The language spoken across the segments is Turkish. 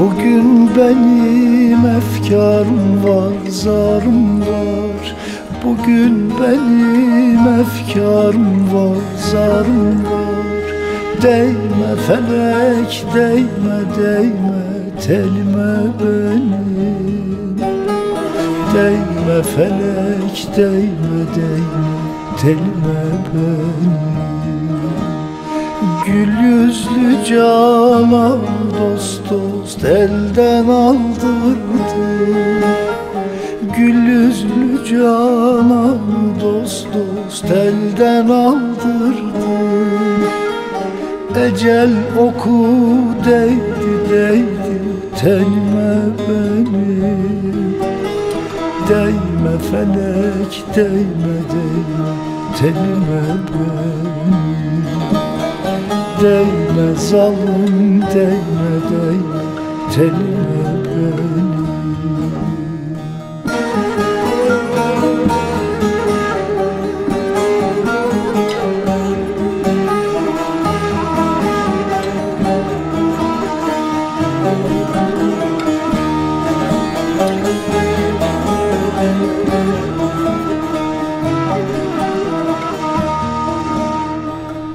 Bugün benim efkarım var, zarım var. Bugün benim efkarım var, zarım var. Değme felek, değme, değme telime benim. Değme felek, değme, değme telime benim Gül yüzlü canan dost dost elden aldırdı. Gül yüzlü canan dost dost elden aldırdı. Ecel oku değdi değdi tenime benim Değme felek değme değme tenime benim Değme zalim değme değme telime benim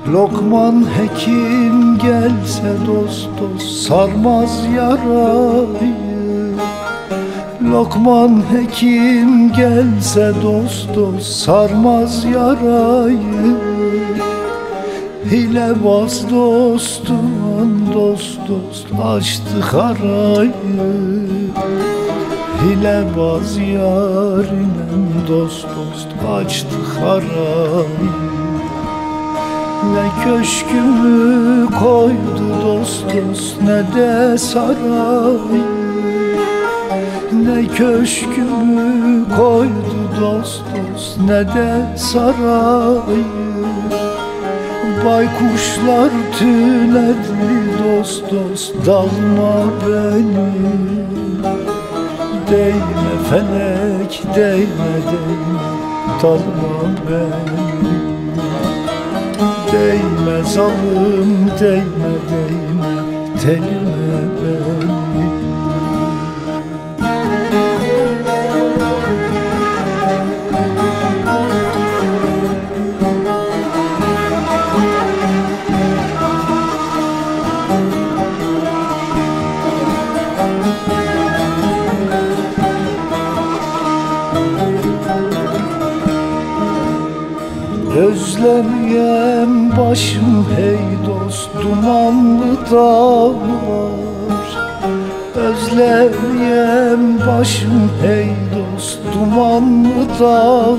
Lokman hekim gelse dost dost sarmaz yarayı. Lokman hekim gelse dost dost sarmaz yarayı. Hilebaz dostum dost dost açtı harayı Hilebaz yarinem dost dost açtı harayı ne köşkümü koydu dost dost ne de saray. Ne köşkümü koydu dost dost ne de saray. Baykuşlar tüledi dost dost dalma benim Değme felek değme değme dalma benim Değme zalim değme değme telime benim Özlemeyem başım hey dost dumanlı dağlar. Özlemeyem başım hey dost dumanlı dağlar.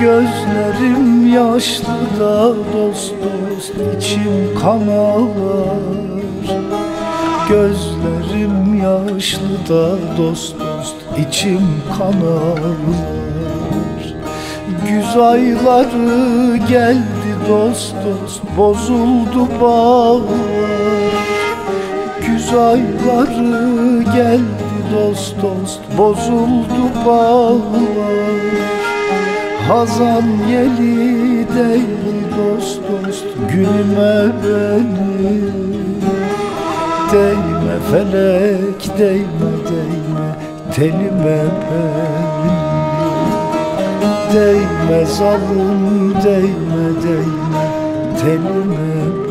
Gözlerim yaşlı da dost dost içim kan ağlar. Gözlerim yaşlı da dost dost içim kan ağlar Güz ayları geldi dost dost bozuldu bağlar. Güz ayları geldi dost dost bozuldu bağlar. Hazan yeli değil dost dost gülme benim Değme felek değme değme telime benim Değme zalim değme değme. Telime